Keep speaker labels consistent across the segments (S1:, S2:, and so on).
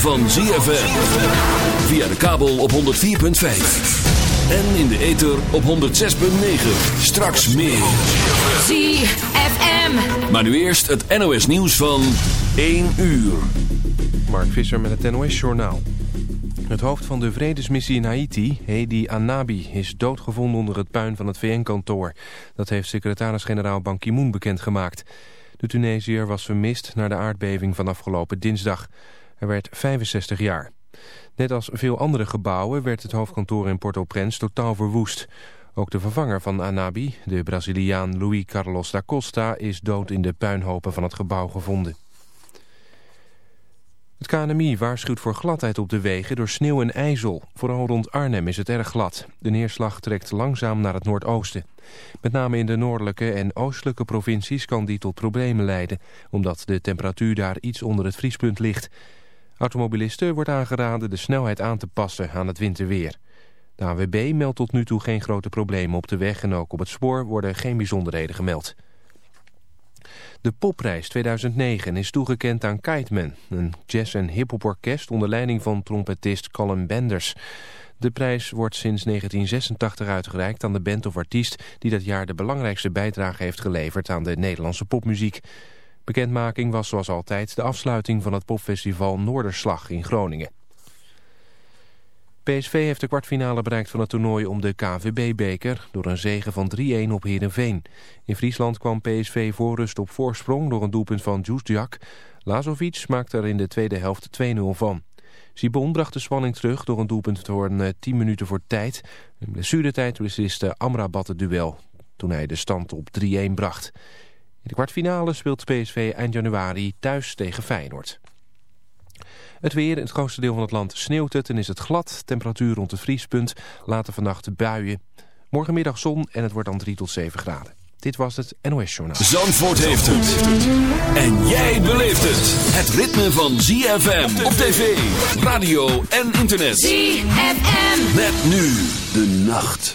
S1: Van ZFM. Via de kabel op 104.5. En in de ether op 106.9. Straks meer.
S2: ZFM.
S1: Maar nu eerst het NOS nieuws van 1 uur.
S3: Mark Visser met het NOS Journaal. Het hoofd van de vredesmissie in Haiti, Hedi Anabi, is doodgevonden onder het puin van het VN-kantoor. Dat heeft secretaris-generaal Ban Ki-moon bekendgemaakt. De Tunesiër was vermist na de aardbeving van afgelopen dinsdag. Hij werd 65 jaar. Net als veel andere gebouwen werd het hoofdkantoor in Port-au-Prince totaal verwoest. Ook de vervanger van Anabi, de Braziliaan Luis Carlos da Costa, is dood in de puinhopen van het gebouw gevonden. Het KNMI waarschuwt voor gladheid op de wegen door sneeuw en ijzel. Vooral rond Arnhem is het erg glad. De neerslag trekt langzaam naar het noordoosten. Met name in de noordelijke en oostelijke provincies kan die tot problemen leiden... omdat de temperatuur daar iets onder het vriespunt ligt. Automobilisten wordt aangeraden de snelheid aan te passen aan het winterweer. De AWB meldt tot nu toe geen grote problemen op de weg... en ook op het spoor worden geen bijzonderheden gemeld. De Popprijs 2009 is toegekend aan Kiteman, een jazz- en hip-hop onder leiding van trompetist Colin Benders. De prijs wordt sinds 1986 uitgereikt aan de band of artiest die dat jaar de belangrijkste bijdrage heeft geleverd aan de Nederlandse popmuziek. Bekendmaking was zoals altijd de afsluiting van het popfestival Noorderslag in Groningen. PSV heeft de kwartfinale bereikt van het toernooi om de KVB-beker... door een zege van 3-1 op Heerenveen. In Friesland kwam PSV voorrust op voorsprong door een doelpunt van Djusdjak. Lazovic maakte er in de tweede helft 2-0 van. Sibon bracht de spanning terug door een doelpunt te horen 10 minuten voor tijd. In blessuretijd besliste Amrabat het duel toen hij de stand op 3-1 bracht. In de kwartfinale speelt PSV eind januari thuis tegen Feyenoord. Het weer in het grootste deel van het land sneeuwt het en is het glad. Temperatuur rond het vriespunt. Later vannacht buien. Morgenmiddag zon en het wordt dan 3 tot 7 graden. Dit was het NOS Journaal.
S1: Zandvoort heeft het. En jij beleeft het. Het ritme van ZFM op tv, radio en internet.
S2: ZFM.
S1: Met nu de nacht.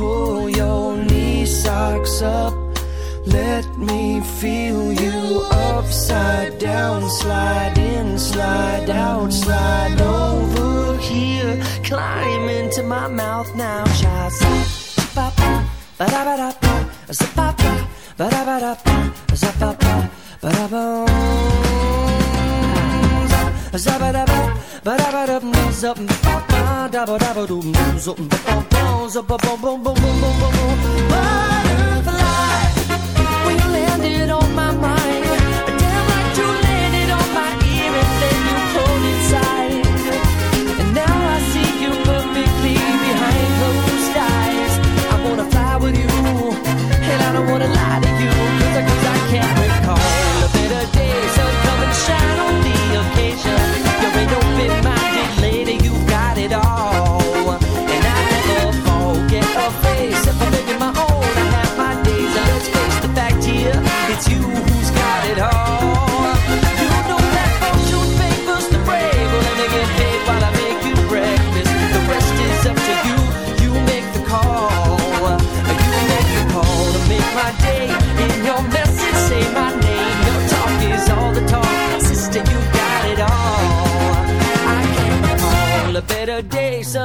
S2: pull your knee socks up. Let me feel you upside down, slide in, slide out, slide over here. Climb into my mouth now, child. Ba ba da ba da ba, ba ba ba da ba da ba, ba ba ba da ba. Zabba-dabba, ba-dabba-dum, zup, ba-ba, dabba-dabba-dum, zup, ba-ba-ba, zup-ba-bum-bum-bum-bum-bum-bum. Butterfly, when you landed on my mind, damn like you landed on my ear and then you pulled inside. And now I see you perfectly behind closed eyes. I wanna fly with you, and I don't wanna lie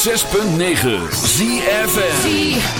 S1: 106.9 ZFM.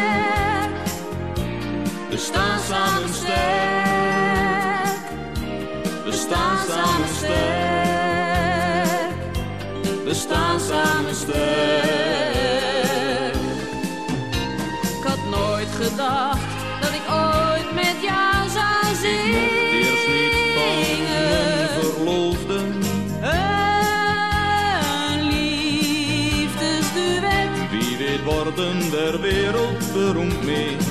S4: Staan samen sterk. We staan samen sterk. We staan samen sterk.
S5: Ik had nooit gedacht dat ik ooit met jou zou
S4: weet worden we wereldberoemd mee.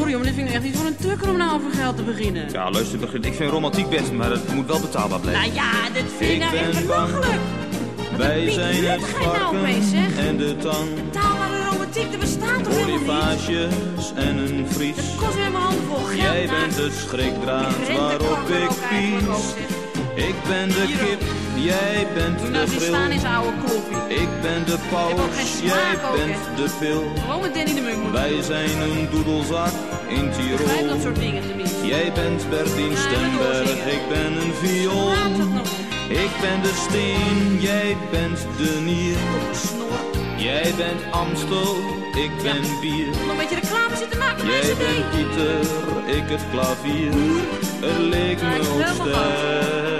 S5: Nou sorry, maar dit vind ik echt niet voor een tukker om nou over geld te beginnen.
S4: Ja, luister, Birgit, ik vind romantiek best, maar het moet wel betaalbaar blijven.
S5: Nou ja, dit vind ik,
S4: Ik
S5: nou echt belachelijk.
S4: Wij zijn het
S5: nou
S4: varken
S5: zeg?
S4: en de tang.
S5: Betaalbare romantiek, dat bestaat toch helemaal niet?
S4: En een vries.
S5: Het kost weer mijn handen vol geld.
S4: Jij bent de schrikdraad
S5: ik
S4: waarop ik pies. Ik ben de kip, jij bent de
S5: nou zien staan in
S4: grill.
S5: zijn oude kloffie.
S4: Ik ben de paus, jij bent de pil.
S5: Gewoon met Danny de Munk.
S4: Wij zijn een doedelzak in Tirol.
S5: dat soort dingen tenminste.
S4: Jij bent Bertien
S5: Ja,
S4: Stemberg, ik ben een viool. Ik ben de steen, jij bent de nier. Jij bent Amstel, ik ben bier.
S5: Nog een beetje reclame zitten maken
S4: Jij
S5: zijn
S4: bent Pieter, ik het klavier. Het leek me
S5: ik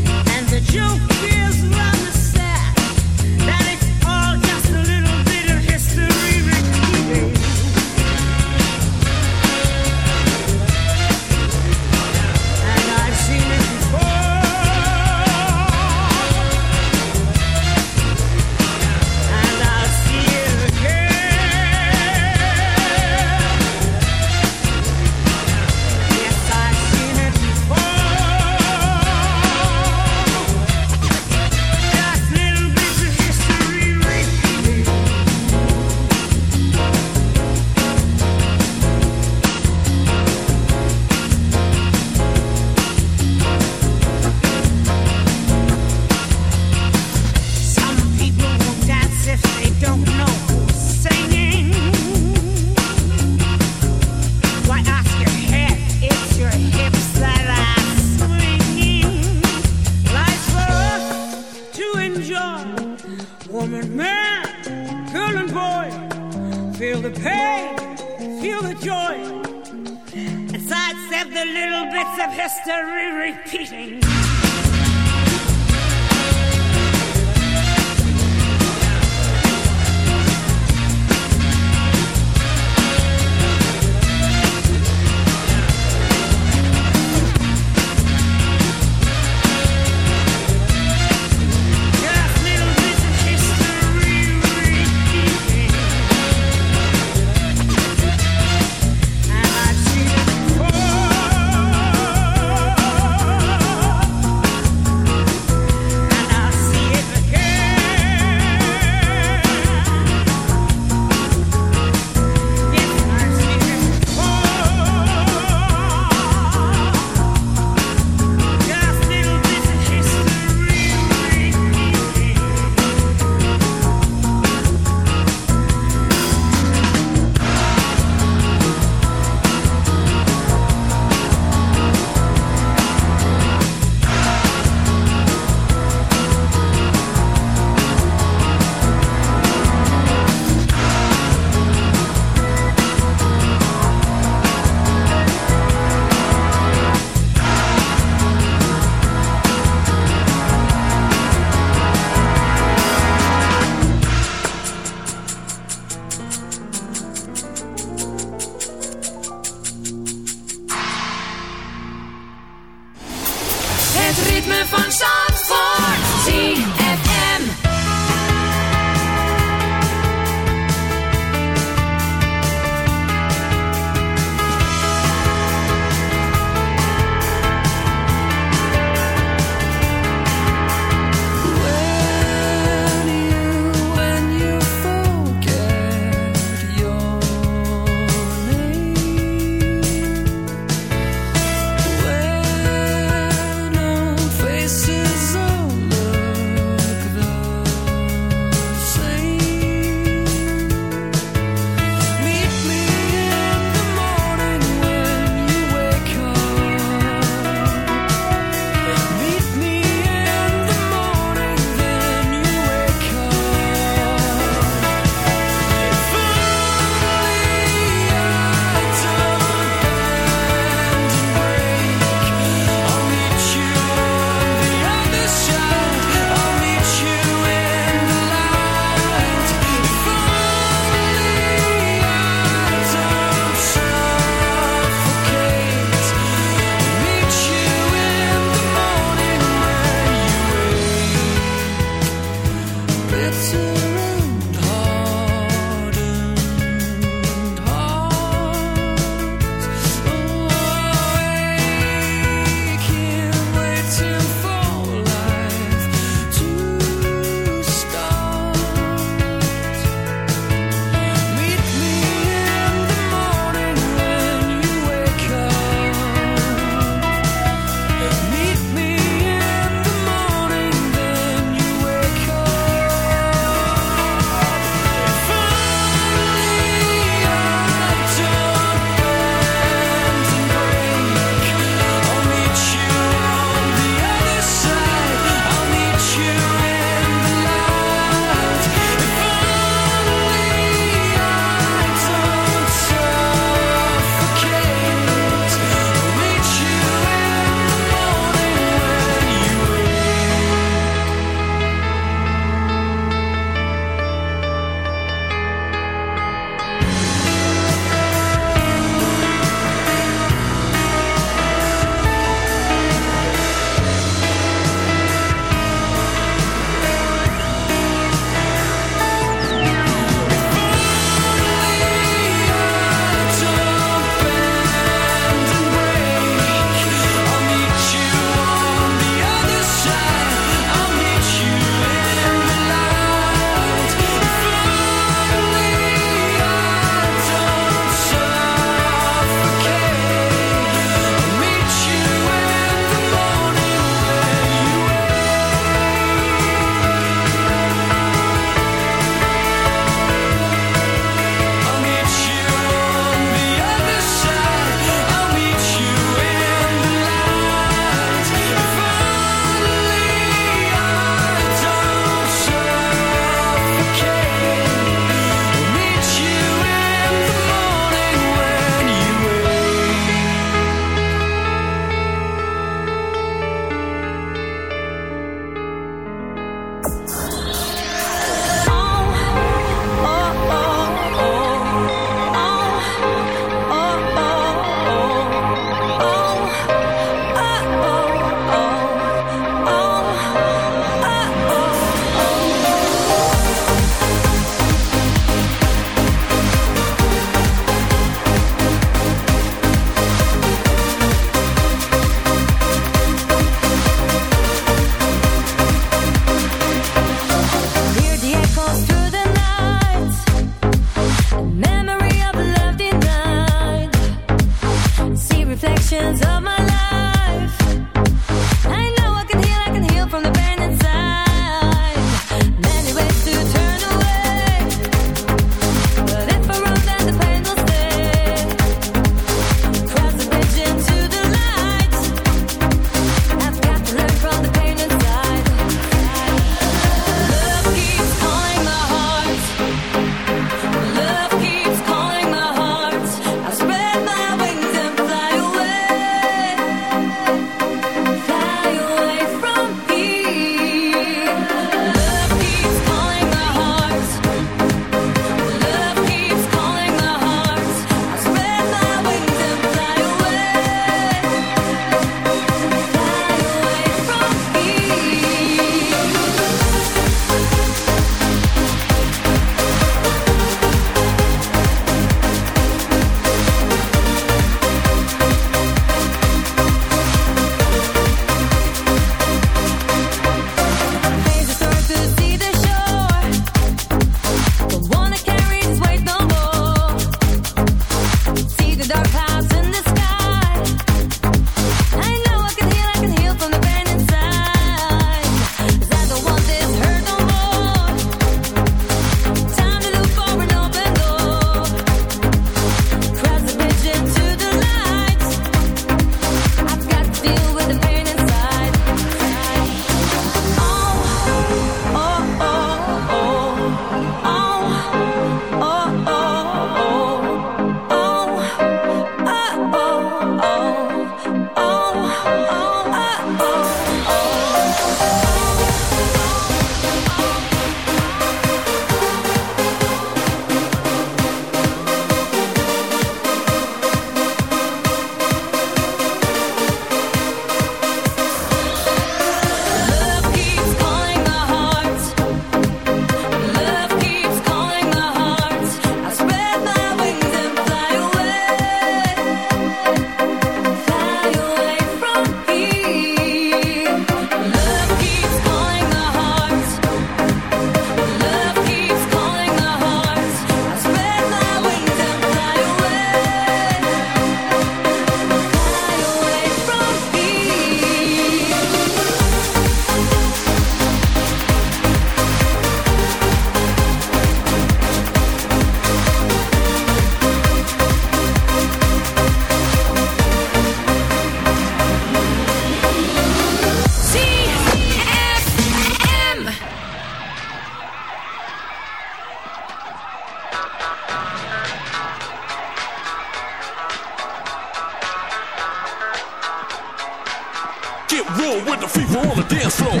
S2: get
S6: real with the fever on the dance floor.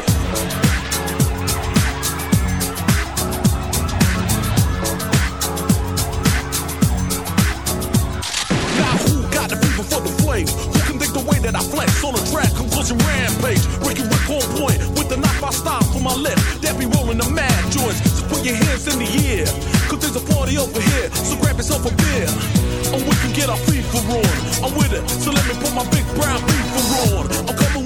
S6: Now Who got the fever for the flames? Who can think the way that I flex on a track? Conclusion rampage. Breaking Rick on point with the knock I stop from my left. That be rolling the mad joints. So put your hands in the air. Cause there's a party over here. So grab yourself a beer. And we can get our FIFA on. I'm with it. So let me put my big brown FIFA on. I'm coming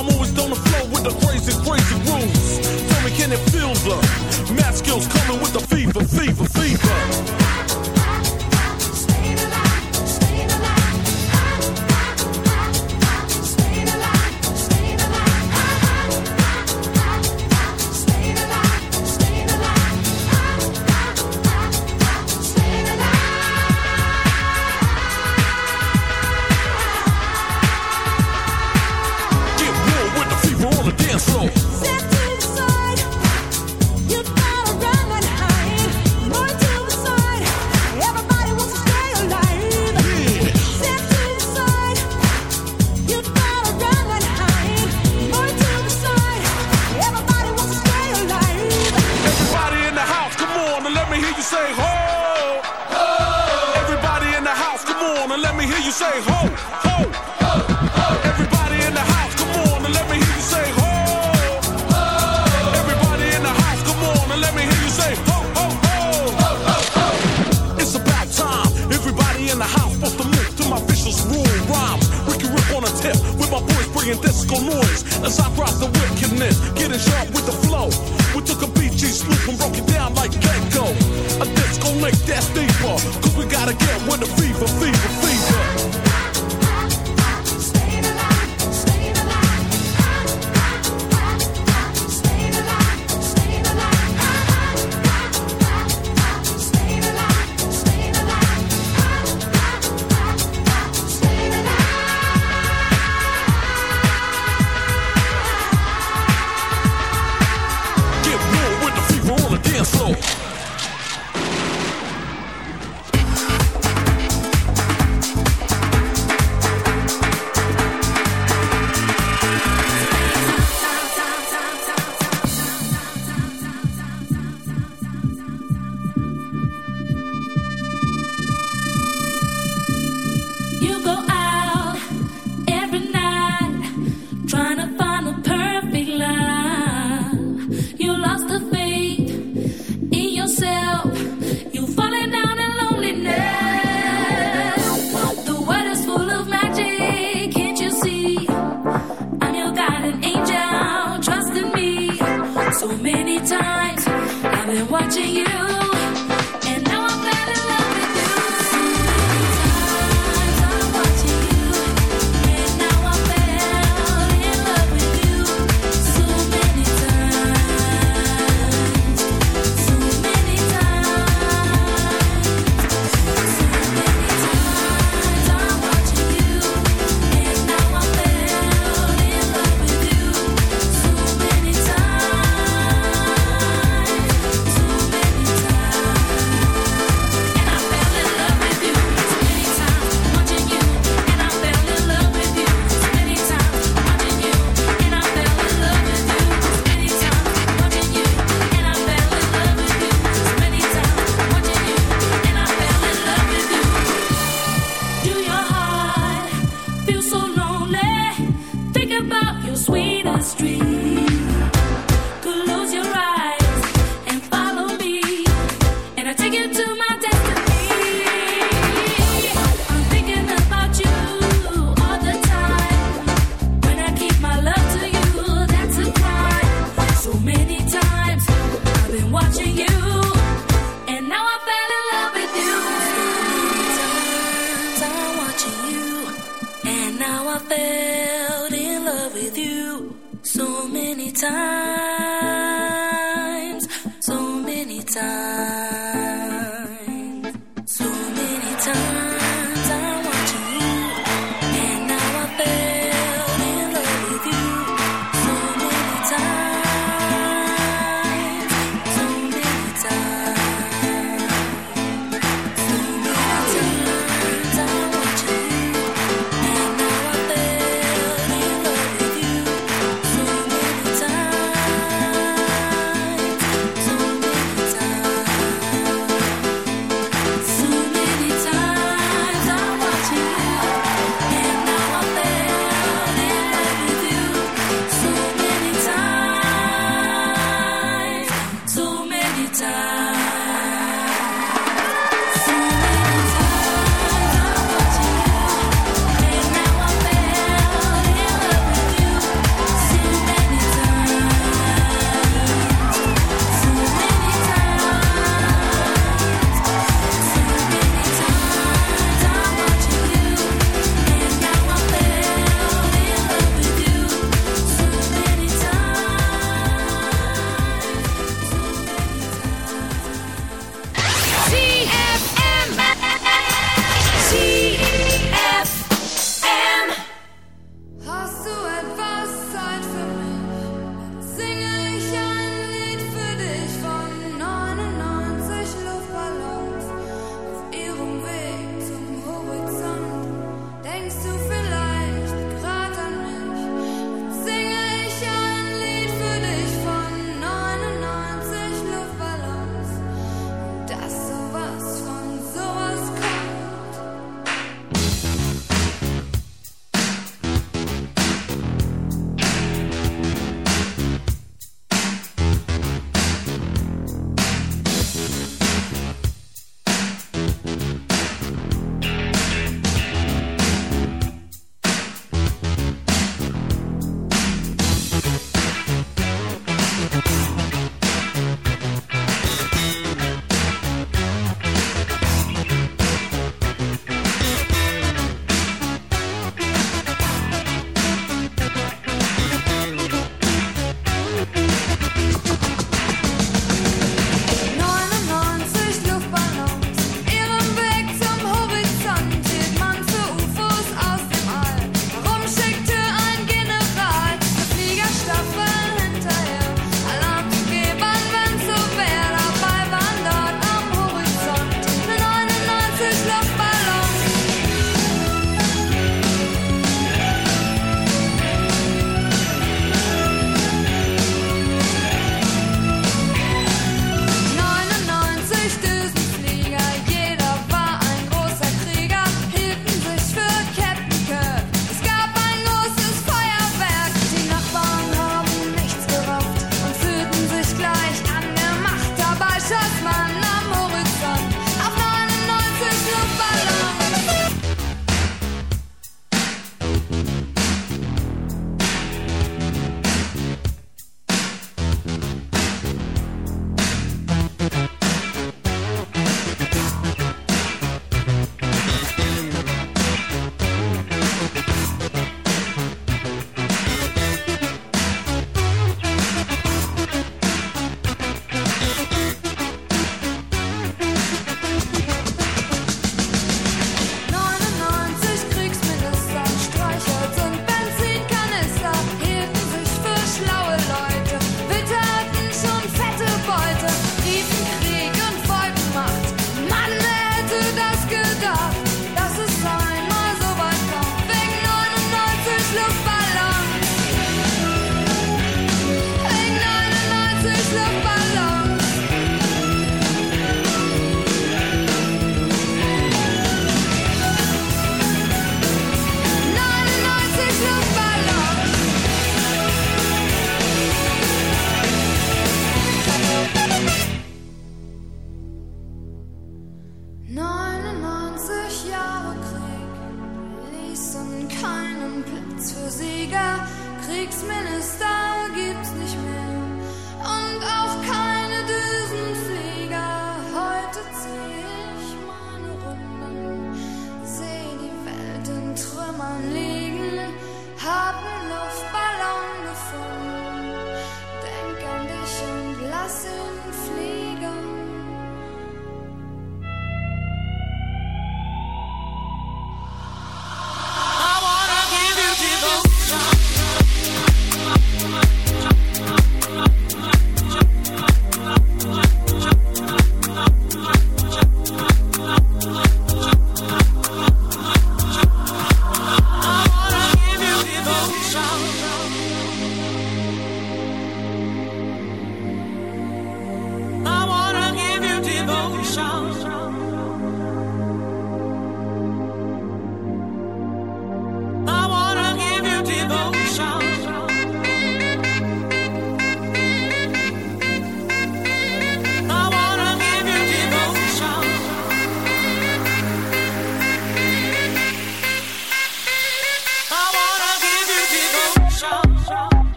S6: I'm always on the floor with the crazy, crazy rules. Tell me, can it feel the math skills coming with the fever, fever, fever?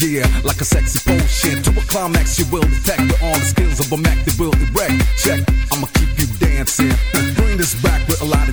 S7: yeah, like a sexy potion. To a climax, you will detect the on the skills of a Mac that will erect. Check, I'ma keep you dancing. Bring this back with a lot of